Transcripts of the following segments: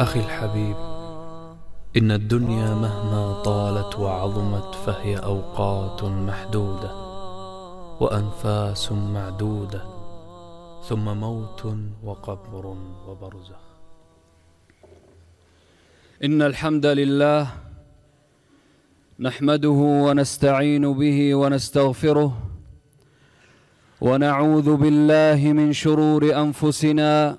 أخي الحبيب إن الدنيا مهما طالت وعظمت فهي أوقات محدودة وأنفاس معدودة ثم موت وقبر وبرزخ. إن الحمد لله نحمده ونستعين به ونستغفره ونعوذ بالله من شرور أنفسنا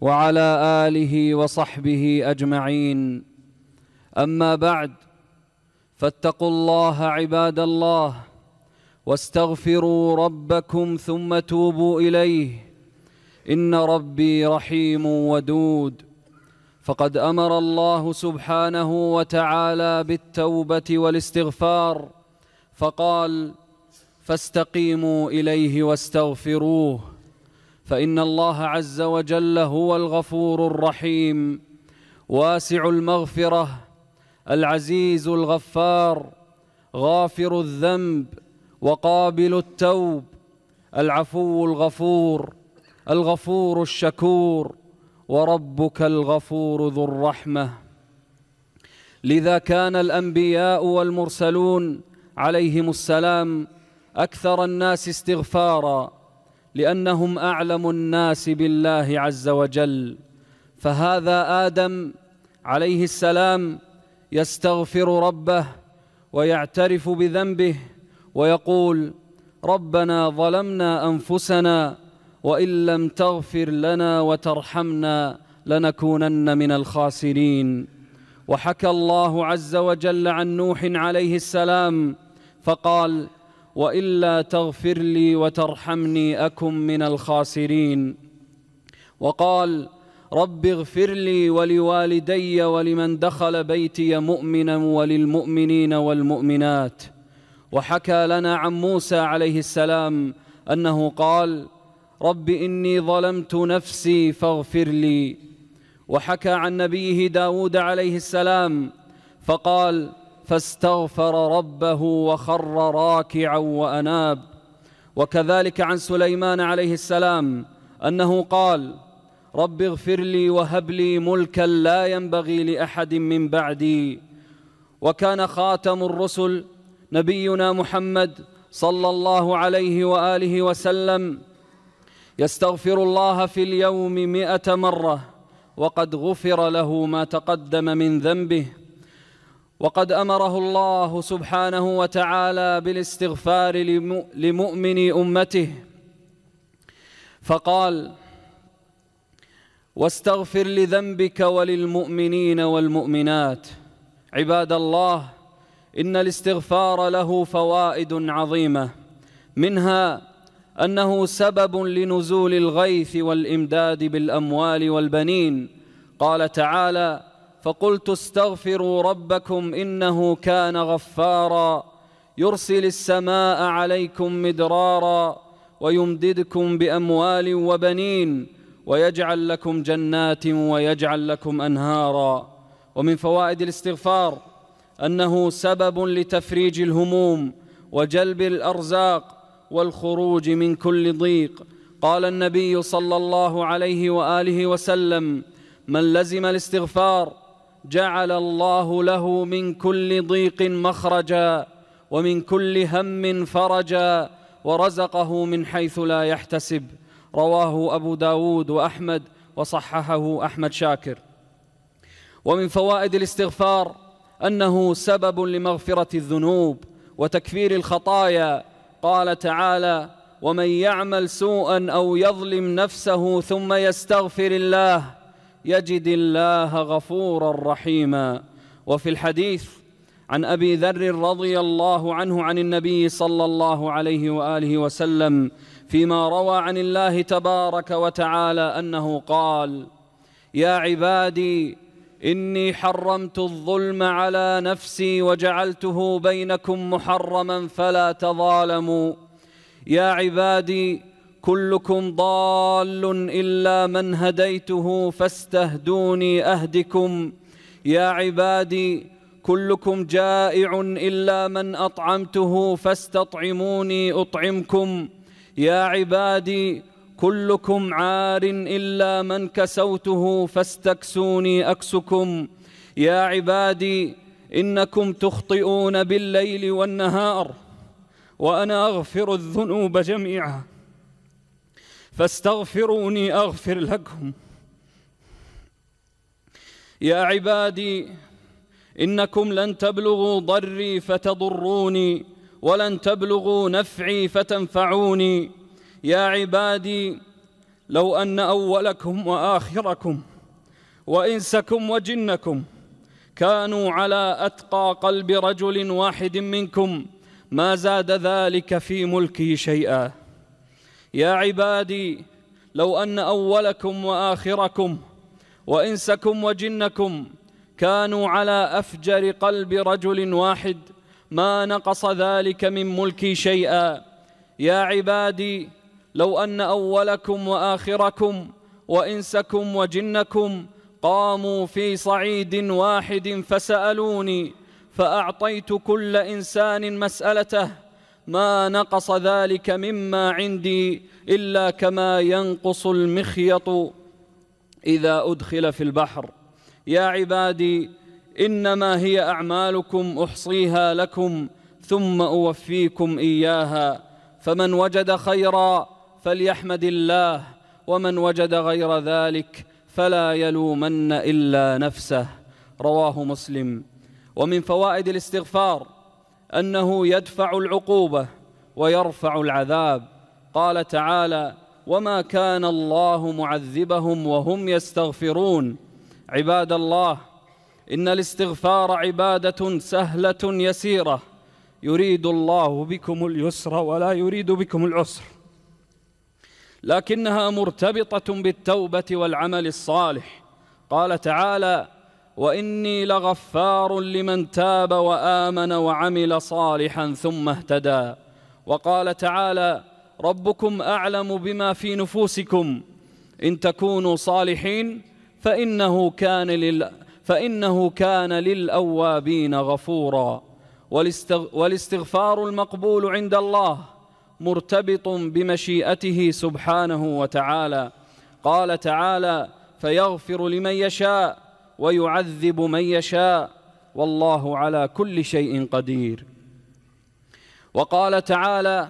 وعلى آله وصحبه أجمعين. أما بعد فاتقوا الله عباد الله واستغفروا ربكم ثم توبوا إليه. إن ربي رحيم ودود. فقد أمر الله سبحانه وتعالى بالتوبة والاستغفار فقال فاستقيموا إليه واستغفروه. فإن الله عز وجل هو الغفور الرحيم واسع المغفرة العزيز الغفار غافر الذنب وقابل التوب العفو الغفور الغفور الشكور وربك الغفور ذو الرحمة. لذا كان الأنبياء والمرسلون عليهم السلام أكثر الناس استغفارا لأنهم أعلم الناس بالله عز وجل. فهذا آدم عليه السلام يستغفر ربه ويعترف بذنبه ويقول ربنا ظلمنا أنفسنا وإن لم تغفر لنا وترحمنا لنكونن من الخاسرين. وحكى الله عز وجل عن نوح عليه السلام فقال وإلا تغفر لي وترحمني أكن من الخاسرين. وقال رب اغفر لي ولوالدي ولمن دخل بيتي مؤمنا وللمؤمنين والمؤمنات. وحكى لنا عن موسى عليه السلام أنه قال رب إني ظلمت نفسي فاغفر لي. وحكى عن نبيه داود عليه السلام فقال فاستغفر ربه وخر راكعا وأناب. وكذلك عن سليمان عليه السلام أنه قال رب اغفر لي وهب لي ملكا لا ينبغي لأحد من بعدي. وكان خاتم الرسل نبينا محمد صلى الله عليه وآله وسلم يستغفر الله في اليوم مائه مرة وقد غفر له ما تقدم من ذنبه. وقد أمره الله سبحانه وتعالى بالاستغفار لمؤمن أمته. فقال واستغفر لذنبك وللمؤمنين والمؤمنات. عباد الله إن الاستغفار له فوائد عظيمة منها أنه سبب لنزول الغيث والإمداد بالأموال والبنين. قال تعالى فقلت استغفروا ربكم إنه كان غفارا. يرسل السماء عليكم مدرارا ويمددكم بأموال وبنين ويجعل لكم جنات ويجعل لكم أنهارا. ومن فوائد الاستغفار أنه سبب لتفريج الهموم وجلب الأرزاق والخروج من كل ضيق. قال النبي صلى الله عليه وآله وسلم من لزم الاستغفار جعل الله له من كل ضيق مخرجا ومن كل هم فرجا ورزقه من حيث لا يحتسب. رواه أبو داود وأحمد وصححه أحمد شاكر. ومن فوائد الاستغفار أنه سبب لمغفرة الذنوب وتكفير الخطايا. قال تعالى ومن يعمل سوءا أو يظلم نفسه ثم يستغفر الله يجد الله غفورا رحيما. وفي الحديث عن أبي ذر رضي الله عنه عن النبي صلى الله عليه وآله وسلم فيما روى عن الله تبارك وتعالى أنه قال يا عبادي إني حرمت الظلم على نفسي وجعلته بينكم محرما فلا تظالموا. يا عبادي كلكم ضال إلا من هديته فاستهدوني أهدكم. يا عبادي كلكم جائع إلا من أطعمته فاستطعموني أطعمكم. يا عبادي كلكم عار إلا من كسوته فاستكسوني أكسكم. يا عبادي إنكم تخطئون بالليل والنهار وأنا أغفر الذنوب جميعا. فاستغفروني أغفر لكم. يا عبادي إنكم لن تبلغوا ضري فتضروني ولن تبلغوا نفعي فتنفعوني. يا عبادي لو أن أولكم وآخركم وإنسكم وجنكم كانوا على أتقى قلب رجل واحد منكم ما زاد ذلك في ملكي شيئا. يا عبادي لو أن أولكم وآخركم وإنسكم وجنكم كانوا على أفجر قلب رجل واحد ما نقص ذلك من ملكي شيئا. يا عبادي لو أن أولكم وآخركم وإنسكم وجنكم قاموا في صعيد واحد فسألوني فأعطيت كل إنسان مسألته ما نقص ذلك مما عندي إلا كما ينقص المخيط إذا أدخل في البحر. يا عبادي إنما هي أعمالكم أحصيها لكم ثم أوفيكم إياها. فمن وجد خيرا فليحمد الله ومن وجد غير ذلك فلا يلومن إلا نفسه. رواه مسلم. ومن فوائد الاستغفار أنه يدفع العقوبة ويرفع العذاب. قال تعالى وما كان الله معذبهم وهم يستغفرون عباد الله إن الاستغفار عبادة سهلة يسيرة. يريد الله بكم اليسر ولا يريد بكم العسر. لكنها مرتبطة بالتوبة والعمل الصالح. قال تعالى وإني لغفار لمن تاب وآمن وعمل صالحا ثم اهتدى. وقال تعالى ربكم أعلم بما في نفوسكم. إن تكونوا صالحين فإنه كان لل فإنه كان للأوابين غفورا. والاستغفار المقبول عند الله مرتبط بمشيئته سبحانه وتعالى. قال تعالى فيغفر لمن يشاء ويعذب من يشاء. والله على كل شيء قدير. وقال تعالى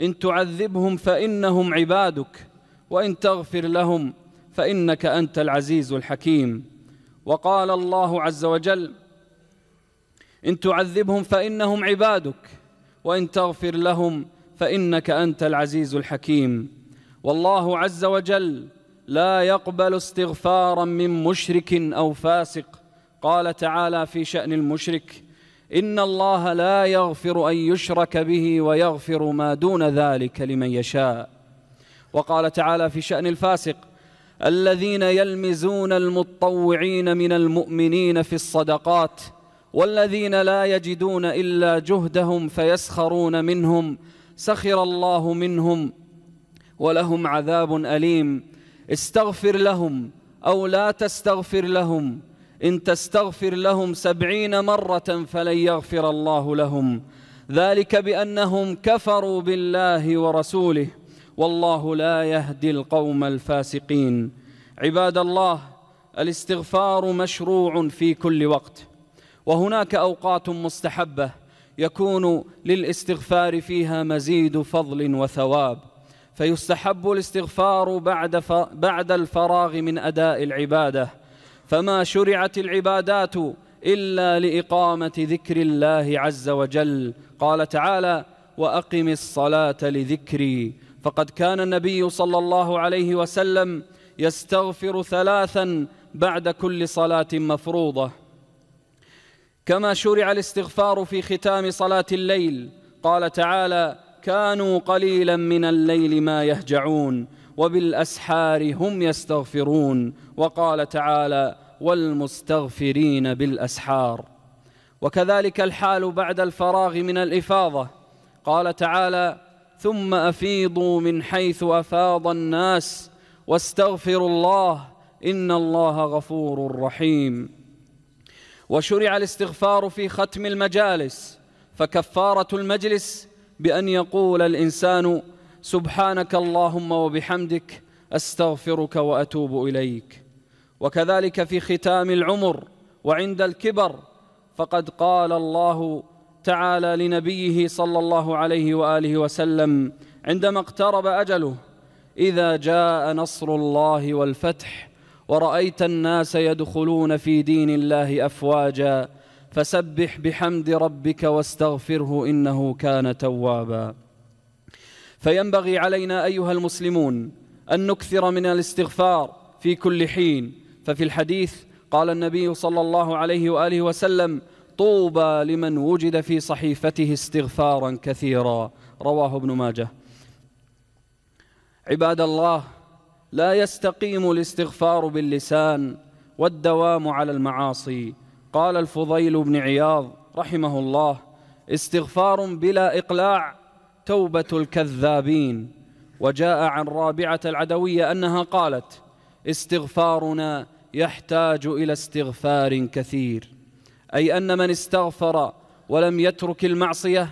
إن تعذبهم فإنهم عبادك وإن تغفر لهم فإنك أنت العزيز الحكيم. وقال الله عز وجل إن تعذبهم فإنهم عبادك وإن تغفر لهم فإنك أنت العزيز الحكيم. والله عز وجل لا يقبل استغفارا من مشرك أو فاسق. قال تعالى في شأن المشرك إن الله لا يغفر أن يشرك به ويغفر ما دون ذلك لمن يشاء. وقال تعالى في شأن الفاسق الذين يلمزون المطوعين من المؤمنين في الصدقات والذين لا يجدون إلا جهدهم فيسخرون منهم سخر الله منهم ولهم عذاب أليم. استغفر لهم أو لا تستغفر لهم. إن تستغفر لهم سبعين مرة فلن يغفر الله لهم. ذلك بأنهم كفروا بالله ورسوله. والله لا يهدي القوم الفاسقين. عباد الله الاستغفار مشروع في كل وقت. وهناك أوقات مستحبة يكون للاستغفار فيها مزيد فضل وثواب. فيستحب الاستغفار بعد بعد الفراغ من أداء العبادة. فما شرعت العبادات إلا لإقامة ذكر الله عز وجل. قال تعالى وأقم الصلاة لذكري. فقد كان النبي صلى الله عليه وسلم يستغفر ثلاثا بعد كل صلاة مفروضة. كما شرع الاستغفار في ختام صلاة الليل. قال تعالى كانوا قليلا من الليل ما يهجعون وبالأسحار هم يستغفرون. وقال تعالى والمستغفرين بالأسحار وكذلك الحال بعد الفراغ من الإفاضة. قال تعالى ثم أفيضوا من حيث أفاض الناس واستغفروا الله إن الله غفور رحيم وشرع الاستغفار في ختم المجالس فكفارة المجلس بأن يقول الإنسان سبحانك اللهم وبحمدك أستغفرك وأتوب إليك. وكذلك في ختام العمر وعند الكبر فقد قال الله تعالى لنبيه صلى الله عليه وآله وسلم عندما اقترب أجله إذا جاء نصر الله والفتح ورأيت الناس يدخلون في دين الله أفواجا فسبح بحمد ربك واستغفره إنه كان توابا. فينبغي علينا أيها المسلمون أن نكثر من الاستغفار في كل حين. ففي الحديث قال النبي صلى الله عليه وآله وسلم طوبى لمن وجد في صحيفته استغفارا كثيرا. رواه ابن ماجه. عباد الله لا يستقيم الاستغفار باللسان والدوام على المعاصي. قال الفضيل بن عياض رحمه الله استغفار بلا إقلاع توبة الكذابين. وجاء عن رابعة العدوية أنها قالت استغفارنا يحتاج إلى استغفار كثير. أي أن من استغفر ولم يترك المعصية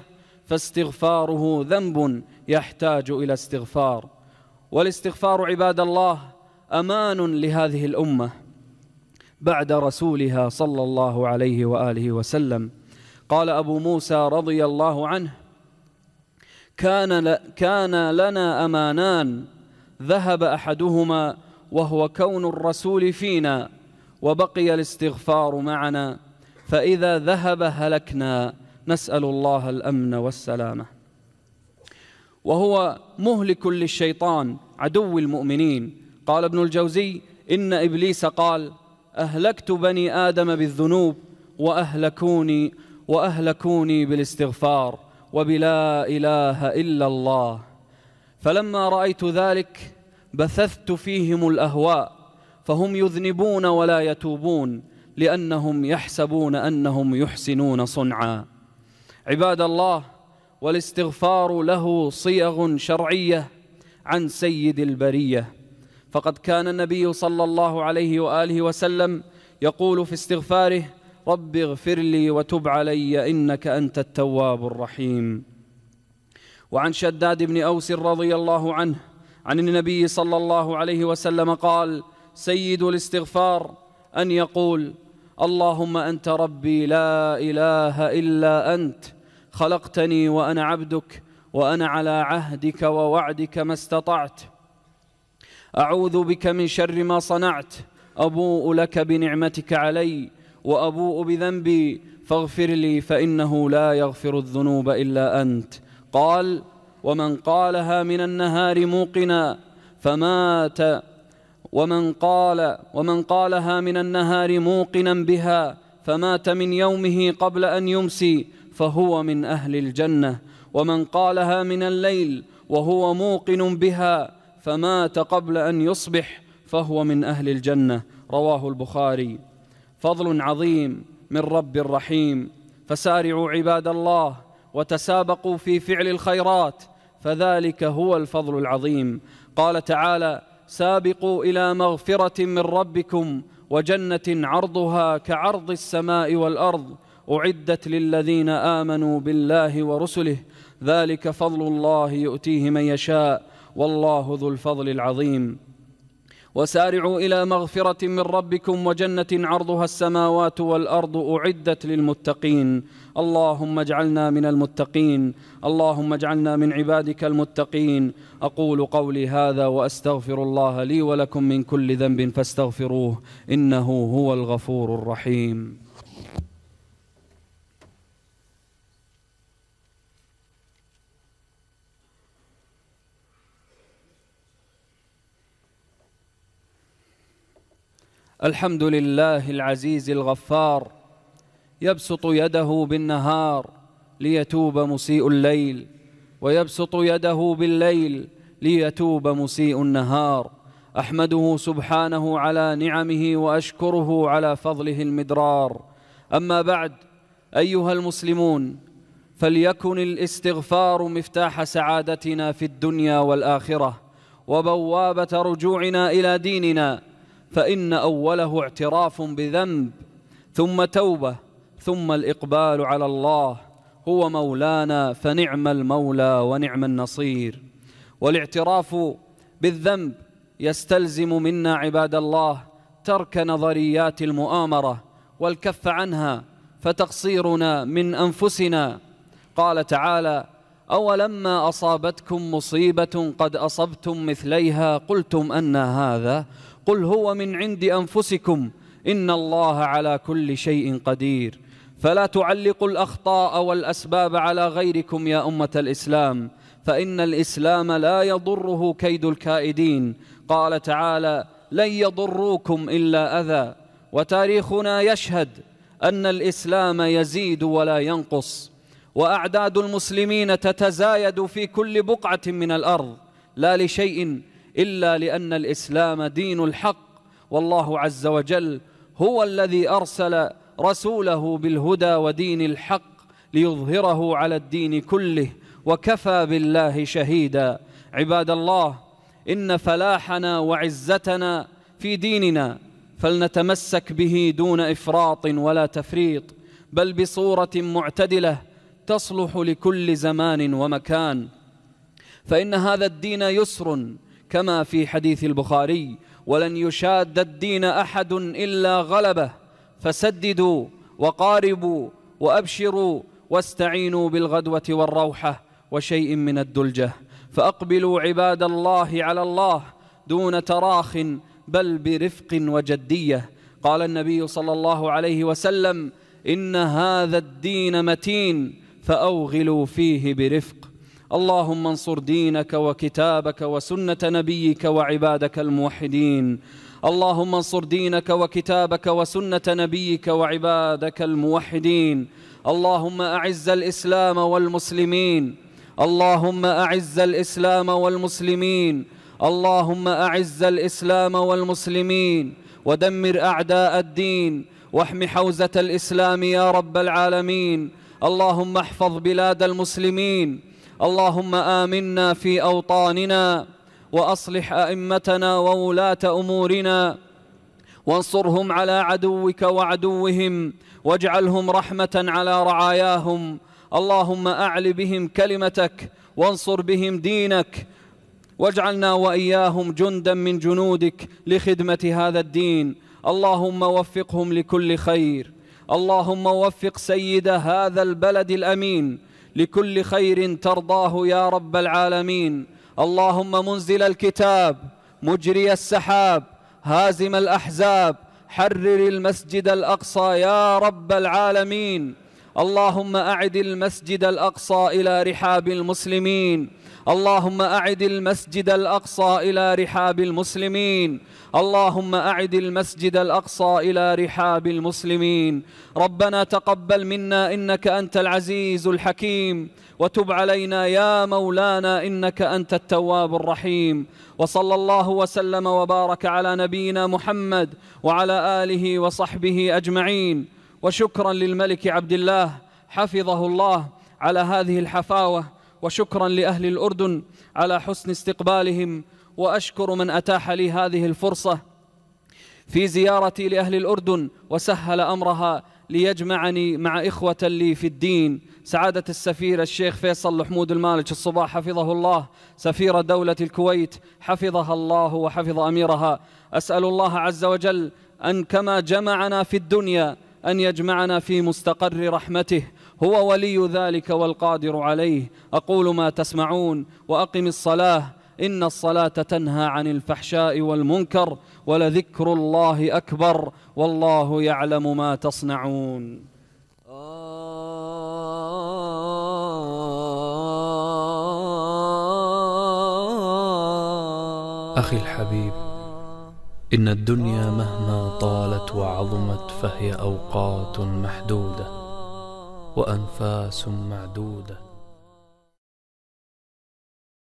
فاستغفاره ذنب يحتاج إلى استغفار. والاستغفار عباد الله أمان لهذه الأمة. بعد رسولها صلى الله عليه وآله وسلم. قال أبو موسى رضي الله عنه كان كان لنا أمانان ذهب أحدهما وهو كون الرسول فينا وبقي الاستغفار معنا فإذا ذهب هلكنا نسأل الله الأمن والسلامة. وهو مهلك للشيطان عدو المؤمنين. قال ابن الجوزي إن إبليس قال أهلكت بني آدم بالذنوب وأهلكوني وأهلكوني بالاستغفار وبلا إله إلا الله. فلما رأيت ذلك بثثت فيهم الأهواء فهم يذنبون ولا يتوبون لأنهم يحسبون أنهم يحسنون صنعا. عباد الله والاستغفار له صيغ شرعية عن سيد البرية. فقد كان النبي صلى الله عليه وآله وسلم يقول في استغفاره رب اغفر لي وتب علي إنك أنت التواب الرحيم. وعن شداد بن أوس رضي الله عنه عن النبي صلى الله عليه وسلم قال سيد الاستغفار أن يقول اللهم أنت ربي لا إله إلا أنت خلقتني وأنا عبدك وأنا على عهدك ووعدك ما استطعت أعوذ بك من شر ما صنعت. أبوء لك بنعمتك علي وأبوء بذنبي. فاغفر لي فإنه لا يغفر الذنوب إلا أنت. قال ومن قالها من النهار موقنا فمات. ومن قال ومن قالها من النهار موقنا بها فمات من يومه قبل أن يمسي فهو من أهل الجنة. ومن قالها من الليل وهو موقن بها فمات قبل أن يصبح فهو من أهل الجنة. رواه البخاري. فضل عظيم من رب رحيم فسارعوا عباد الله وتسابقوا في فعل الخيرات فذلك هو الفضل العظيم. قال تعالى سابقوا إلى مغفرة من ربكم وجنة عرضها كعرض السماء والأرض. أعدت للذين آمنوا بالله ورسله. ذلك فضل الله يؤتيه من يشاء. والله ذو الفضل العظيم. وسارعوا إلى مغفرة من ربكم وجنة عرضها السماوات والأرض أعدت للمتقين. اللهم اجعلنا من المتقين. اللهم اجعلنا من عبادك المتقين. أقول قولي هذا وأستغفر الله لي ولكم من كل ذنب فاستغفروه. إنه هو الغفور الرحيم. الحمد لله العزيز الغفار يبسط يده بالنهار ليتوب مسيء الليل ويبسط يده بالليل ليتوب مسيء النهار. أحمده سبحانه على نعمه وأشكره على فضله المدرار. أما بعد أيها المسلمون فليكن الاستغفار مفتاح سعادتنا في الدنيا والآخرة وبوابة رجوعنا إلى ديننا فإن أوله اعتراف بذنب ثم توبة ثم الإقبال على الله هو مولانا فنعم المولى ونعم النصير. والاعتراف بالذنب يستلزم منا عباد الله ترك نظريات المؤامرة والكف عنها فتقصيرنا من أنفسنا. قال تعالى أولما أصابتكم مصيبة قد أصبتم مثليها قلتم أن هذا قل هو من عند أنفسكم. إن الله على كل شيء قدير. فلا تعلقوا الأخطاء والأسباب على غيركم يا أمة الإسلام. فإن الإسلام لا يضره كيد الكائدين. قال تعالى لن يضروكم إلا أذى وتاريخنا يشهد أن الإسلام يزيد ولا ينقص. وأعداد المسلمين تتزايد في كل بقعة من الأرض. لا لشيء إلا لأن الإسلام دين الحق والله عز وجل هو الذي أرسل رسوله بالهدى ودين الحق ليظهره على الدين كله وكفى بالله شهيدا. عباد الله إن فلاحنا وعزتنا في ديننا فلنتمسك به دون إفراط ولا تفريط بل بصورة معتدلة تصلح لكل زمان ومكان. فإن هذا الدين يسر كما في حديث البخاري ولن يشاد الدين أحد إلا غلبه فسددوا وقاربوا وأبشروا واستعينوا بالغدوة والروحة وشيء من الدلجة. فأقبلوا عباد الله على الله دون تراخ بل برفق وجدية. قال النبي صلى الله عليه وسلم إن هذا الدين متين فأوغلوا فيه برفق. اللهم انصر دينك وكتابك وسنة نبيك وعبادك الموحدين. اللهم انصر دينك وكتابك وسنة نبيك وعبادك الموحدين. اللهم أعز الإسلام والمسلمين. اللهم أعز الإسلام والمسلمين. اللهم أعز الإسلام والمسلمين. ودمر أعداء الدين. واحم حوزة الإسلام يا رب العالمين. اللهم احفظ بلاد المسلمين. اللهم آمنا في أوطاننا وأصلح أئمتنا وولاة أمورنا وانصرهم على عدوك وعدوهم واجعلهم رحمة على رعاياهم اللهم أعل بهم كلمتك وانصر بهم دينك واجعلنا وإياهم جندا من جنودك لخدمة هذا الدين اللهم وفقهم لكل خير اللهم وفق سيد هذا البلد الأمين لكل خير ترضاه يا رب العالمين. اللهم منزل الكتاب مجري السحاب هازم الأحزاب حرر المسجد الأقصى يا رب العالمين. اللهم أعد المسجد الأقصى إلى رحاب المسلمين. اللهم أعد المسجد الأقصى إلى رحاب المسلمين. اللهم أعد المسجد الأقصى إلى رحاب المسلمين. ربنا تقبل منا إنك أنت العزيز الحكيم. وتب علينا يا مولانا إنك أنت التواب الرحيم. وصلى الله وسلم وبارك على نبينا محمد وعلى آله وصحبه أجمعين. وشكرا للملك عبد الله حفظه الله على هذه الحفاوة. وشكرا لأهل الأردن على حسن استقبالهم وأشكر من أتاح لي هذه الفرصة في زيارتي لأهل الأردن وسهل أمرها ليجمعني مع إخوة لي في الدين سعادة السفير الشيخ فيصل حمود المالك الصباح حفظه الله سفير دولة الكويت حفظها الله وحفظ أميرها. أسأل الله عز وجل أن كما جمعنا في الدنيا أن يجمعنا في مستقر رحمته هو ولي ذلك والقادر عليه. أقول ما تسمعون وأقم الصلاة. إن الصلاة تنهى عن الفحشاء والمنكر ولذكر الله أكبر والله يعلم ما تصنعون. أخي الحبيب إن الدنيا مهما طالت وعظمت فهي أوقات محدودة. وأنفاس معدودة.